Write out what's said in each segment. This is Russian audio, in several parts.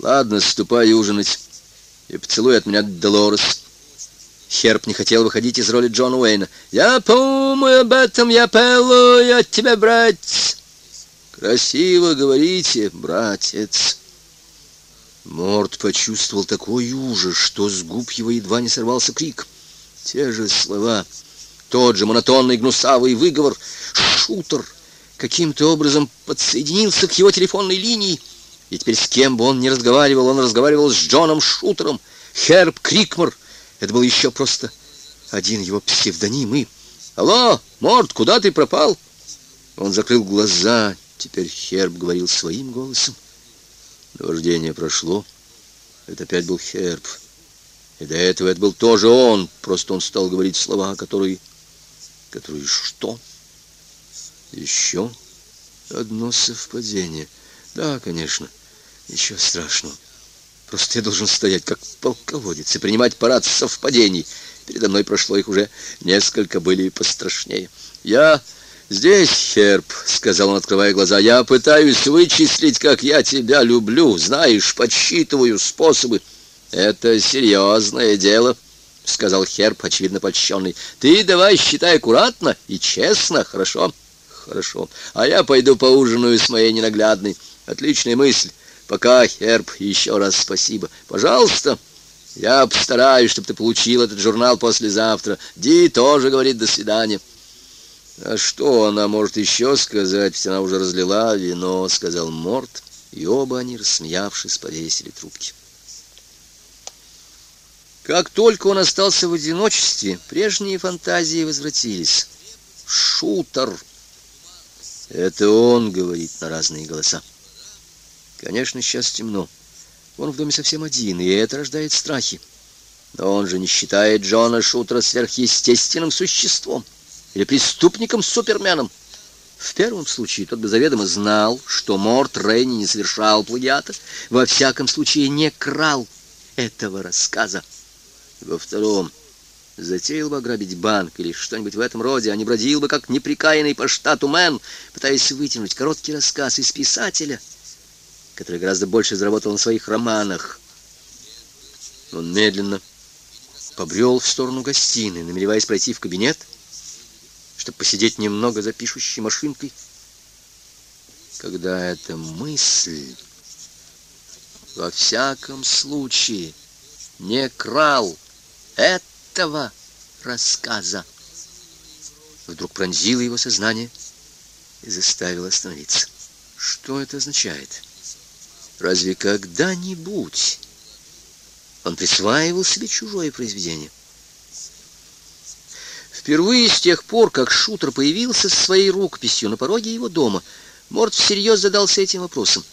Ладно, ступай ужинать. И поцелуй от меня Долорес. Херб не хотел выходить из роли Джона Уэйна. «Я помню об этом, я пелую от тебя, братец!» «Красиво говорите, братец!» Морд почувствовал такой ужас, что с губ его едва не сорвался крик. Те же слова, тот же монотонный гнусавый выговор. Шутер каким-то образом подсоединился к его телефонной линии, и теперь с кем бы он ни разговаривал, он разговаривал с Джоном Шутером. Херб Крикмор это был еще просто один его псевдоним. И... «Алло, Морд, куда ты пропал?» Он закрыл глаза. Теперь Херб говорил своим голосом. Наваждение прошло. Это опять был Херб. И до этого это был тоже он. Просто он стал говорить слова, которые... Которые что? Еще одно совпадение. Да, конечно. Ничего страшного. Просто я должен стоять как полководец и принимать парад совпадений. Передо мной прошло их уже несколько, были и пострашнее. Я здесь, Херб, сказал он, открывая глаза. Я пытаюсь вычислить, как я тебя люблю. Знаешь, подсчитываю способы. Это серьезное дело, сказал Херб, очевидно польщенный. Ты давай считай аккуратно и честно, хорошо? Хорошо. А я пойду поужинаю с моей ненаглядной. Отличная мысль. Пока, Херб, еще раз спасибо. Пожалуйста. Я постараюсь, чтобы ты получил этот журнал послезавтра. Ди тоже говорит «до свидания». А что она может еще сказать, ведь она уже разлила вино, сказал Морт, и оба они, рассмеявшись, повесили трубки. Как только он остался в одиночестве, прежние фантазии возвратились. Шутер. Это он говорит на разные голоса. Конечно, сейчас темно. Он в доме совсем один, и это рождает страхи. Но он же не считает Джона Шутера сверхъестественным существом или преступником-суперменом. В первом случае тот бы заведомо знал, что Морт Рейни не совершал плагиата, во всяком случае не крал этого рассказа. Во втором затеял бы ограбить банк или что-нибудь в этом роде, а не бродил бы, как неприкаянный по штату Мэн, пытаясь вытянуть короткий рассказ из писателя — который гораздо больше заработал на своих романах. Он медленно побрел в сторону гостиной, намереваясь пройти в кабинет, чтобы посидеть немного за пишущей машинкой. Когда эта мысль во всяком случае не крал этого рассказа, вдруг пронзило его сознание и заставило остановиться. Что это означает? Разве когда-нибудь он присваивал себе чужое произведение? Впервые с тех пор, как шутер появился со своей рукописью на пороге его дома, Морд всерьез задался этим вопросом.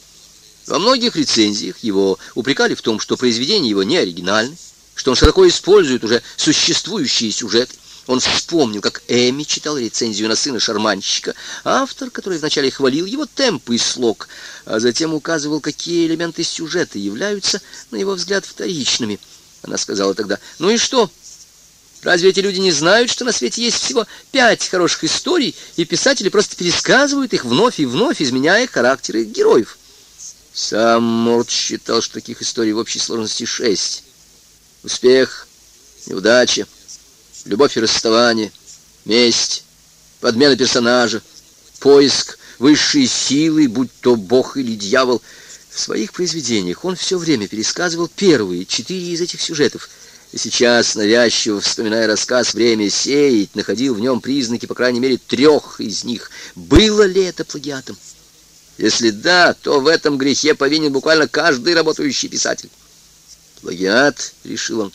Во многих рецензиях его упрекали в том, что произведение его не оригинальны, что он широко использует уже существующие сюжеты. Он вспомнил, как Эми читал рецензию на сына шарманщика, автор, который вначале хвалил его темп и слог, а затем указывал, какие элементы сюжета являются, на его взгляд, вторичными. Она сказала тогда, ну и что? Разве эти люди не знают, что на свете есть всего пять хороших историй, и писатели просто пересказывают их вновь и вновь, изменяя характеры героев? Сам Морд считал, что таких историй в общей сложности шесть. Успех, неудача, любовь и расставание, месть, подмена персонажа, поиск высшей силы, будь то бог или дьявол. В своих произведениях он все время пересказывал первые четыре из этих сюжетов, и сейчас, навязчиво вспоминая рассказ «Время сеять», находил в нем признаки, по крайней мере, трех из них. Было ли это плагиатом? Если да, то в этом грехе повинен буквально каждый работающий писатель. Плагиат, решил он,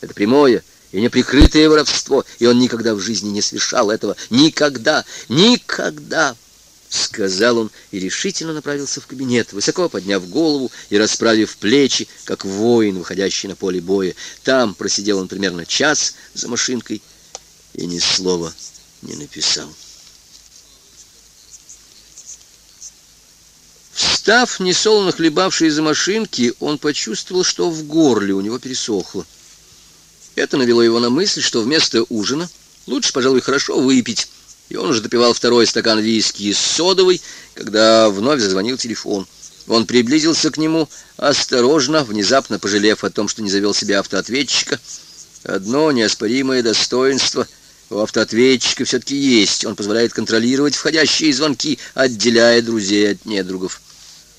это прямое, и неприкрытое воровство, и он никогда в жизни не совершал этого. Никогда, никогда, сказал он и решительно направился в кабинет, высоко подняв голову и расправив плечи, как воин, выходящий на поле боя. Там просидел он примерно час за машинкой и ни слова не написал. Встав, несолоно хлебавший из-за машинки, он почувствовал, что в горле у него пересохло. Это навело его на мысль, что вместо ужина лучше, пожалуй, хорошо выпить. И он уже допивал второй стакан виски с содовой, когда вновь зазвонил телефон. Он приблизился к нему осторожно, внезапно пожалев о том, что не завел себе автоответчика. Одно неоспоримое достоинство у автоответчика все-таки есть. Он позволяет контролировать входящие звонки, отделяя друзей от недругов.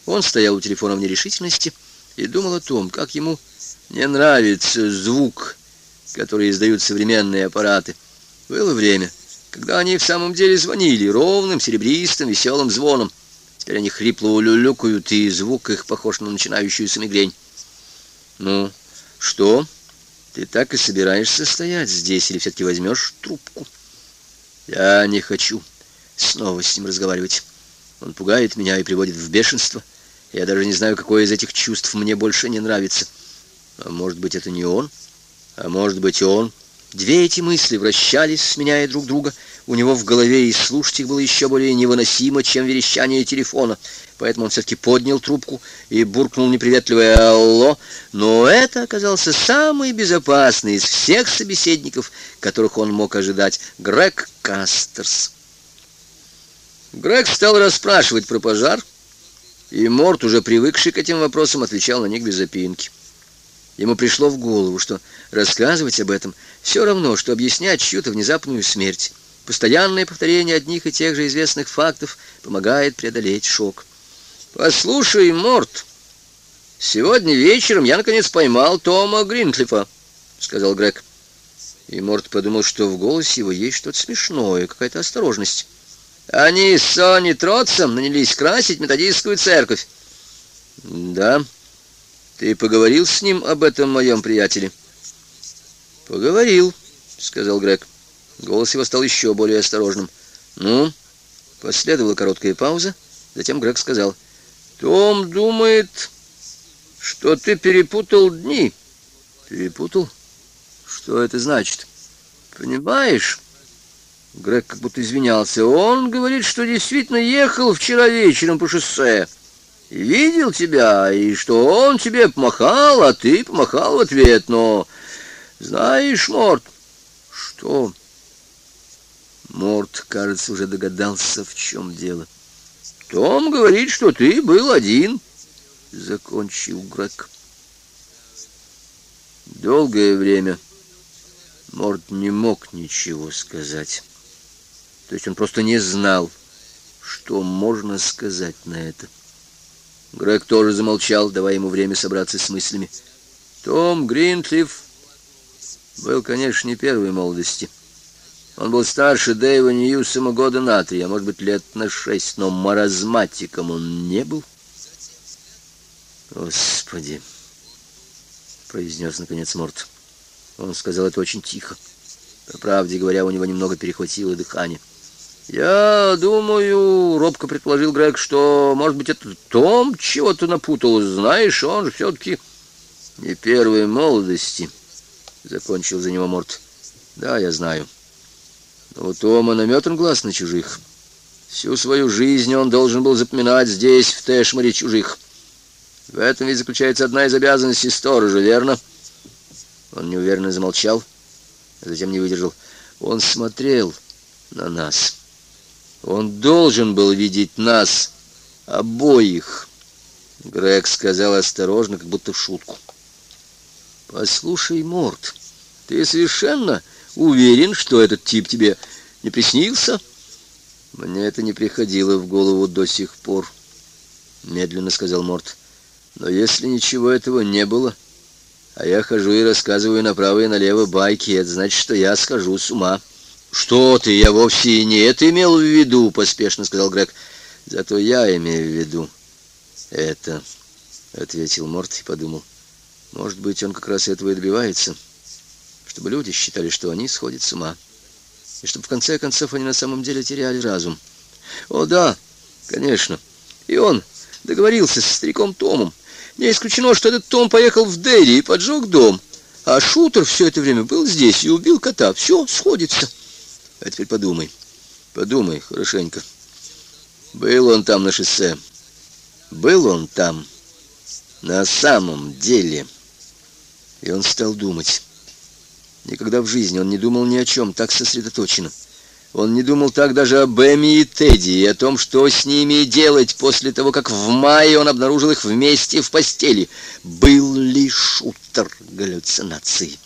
Он стоял у телефона в нерешительности и думал о том, как ему не нравится звук, который издают современные аппараты. Было время, когда они в самом деле звонили ровным, серебристым, веселым звоном. Теперь они хрипло улюлюкают, и звук их похож на начинающуюся мигрень. «Ну, что? Ты так и собираешься стоять здесь, или все-таки возьмешь трубку?» «Я не хочу снова с ним разговаривать. Он пугает меня и приводит в бешенство. Я даже не знаю, какое из этих чувств мне больше не нравится. А может быть, это не он? А может быть, он...» Две эти мысли вращались, сменяя друг друга. У него в голове и слушать их было еще более невыносимо, чем верещание телефона. Поэтому он все-таки поднял трубку и буркнул неприветливое «Алло!». Но это оказался самый безопасный из всех собеседников, которых он мог ожидать, Грег Кастерс. Грег стал расспрашивать про пожар, и Морт, уже привыкший к этим вопросам, отвечал на них без запинки. Ему пришло в голову, что рассказывать об этом все равно, что объяснять чью-то внезапную смерть. Постоянное повторение одних и тех же известных фактов помогает преодолеть шок. «Послушай, Морт, сегодня вечером я, наконец, поймал Тома Гринклифа», — сказал Грег. И Морт подумал, что в голосе его есть что-то смешное, какая-то осторожность. «Они с Сони Троцем нанялись красить методистскую церковь». «Да», ты поговорил с ним об этом моем приятеле? Поговорил, сказал Грег. Голос его стал еще более осторожным. Ну, последовала короткая пауза, затем Грег сказал: "Том думает, что ты перепутал дни". Перепутал? Что это значит? Понимаешь? Грег как будто извинялся. Он говорит, что действительно ехал вчера вечером по шоссе видел тебя, и что он тебе помахал, а ты помахал в ответ, но... Знаешь, Морт, что... Морт, кажется, уже догадался, в чем дело. Том говорит, что ты был один, — закончил Грег. Долгое время Морт не мог ничего сказать. То есть он просто не знал, что можно сказать на это. Грег тоже замолчал, давая ему время собраться с мыслями. Том Гринклифф был, конечно, не первой молодости. Он был старше Дэйва Ньюсома года на три, а может быть, лет на шесть, но маразматиком он не был. «Господи!» — произнес, наконец, Морт. Он сказал это очень тихо. По правде говоря, у него немного перехватило дыхание. «Я думаю, — робко предположил Грег, — что, может быть, это Том чего-то напутал. Знаешь, он же все-таки не первой молодости», — закончил за него Морт. «Да, я знаю. Но у Тома наметан глаз на чужих. Всю свою жизнь он должен был запоминать здесь, в Тэшмаре, чужих. В этом ведь заключается одна из обязанностей сторожа, верно?» Он неуверенно замолчал, а затем не выдержал. Он смотрел на нас. Он должен был видеть нас обоих. Грег сказал осторожно, как будто в шутку. Послушай, Морт, ты совершенно уверен, что этот тип тебе не приснился? Мне это не приходило в голову до сих пор, медленно сказал Морт. Но если ничего этого не было, а я хожу и рассказываю направо и налево байки, это значит, что я схожу с ума. «Что ты, я вовсе не это имел в виду», — поспешно сказал Грег. «Зато я имею в виду это», — ответил Морт и подумал. «Может быть, он как раз этого и добивается, чтобы люди считали, что они сходят с ума, и чтобы в конце концов они на самом деле теряли разум». «О, да, конечно. И он договорился с стариком Томом. Не исключено, что этот Том поехал в Дели и поджег дом, а Шутер все это время был здесь и убил кота. Все сходится». А теперь подумай. Подумай хорошенько. Был он там на шоссе. Был он там на самом деле. И он стал думать. Никогда в жизни он не думал ни о чем так сосредоточенно. Он не думал так даже об Эми и Тедди и о том, что с ними делать после того, как в мае он обнаружил их вместе в постели. Был ли шутер галлюцинации?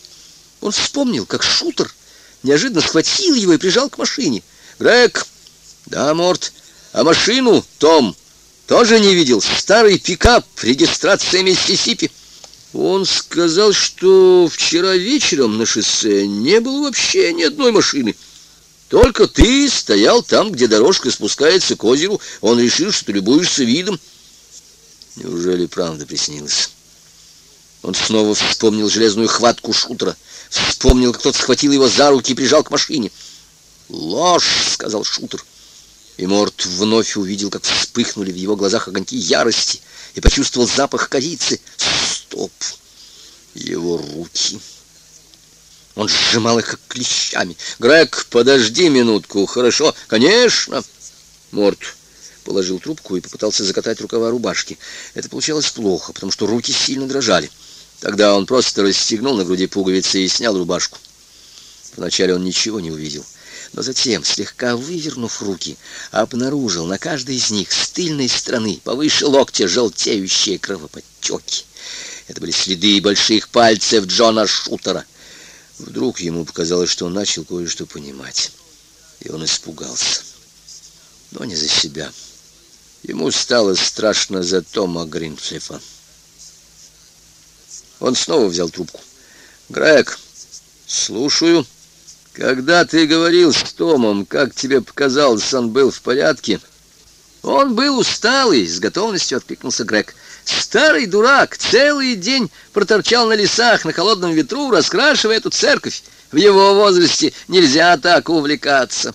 Он вспомнил, как шутер неожиданно схватил его и прижал к машине. «Грег!» «Да, Морт. А машину, Том, тоже не видел. Старый пикап, регистрация Миссисипи». Он сказал, что вчера вечером на шоссе не было вообще ни одной машины. Только ты стоял там, где дорожка спускается к озеру. Он решил, что ты любуешься видом. Неужели правда приснилось? Он снова вспомнил железную хватку шутера. Вспомнил, как тот схватил его за руки и прижал к машине. «Ложь!» — сказал шутер. И Морт вновь увидел, как вспыхнули в его глазах огоньки ярости, и почувствовал запах корицы. Стоп! Его руки... Он сжимал их как клещами. «Грег, подожди минутку, хорошо?» «Конечно!» Морт положил трубку и попытался закатать рукава рубашки. Это получалось плохо, потому что руки сильно дрожали. Тогда он просто расстегнул на груди пуговицы и снял рубашку. Вначале он ничего не увидел, но затем, слегка вывернув руки, обнаружил на каждой из них с тыльной стороны повыше локтя желтеющие кровоподтеки. Это были следы больших пальцев Джона Шутера. Вдруг ему показалось, что он начал кое-что понимать, и он испугался. Но не за себя. Ему стало страшно за Тома Гринфлифа. Он снова взял трубку. «Грег, слушаю. Когда ты говорил с Томом, как тебе показалось, он был в порядке?» «Он был усталый», — с готовностью откликнулся Грег. Старый дурак целый день проторчал на лесах на холодном ветру, раскрашивая эту церковь. В его возрасте нельзя так увлекаться.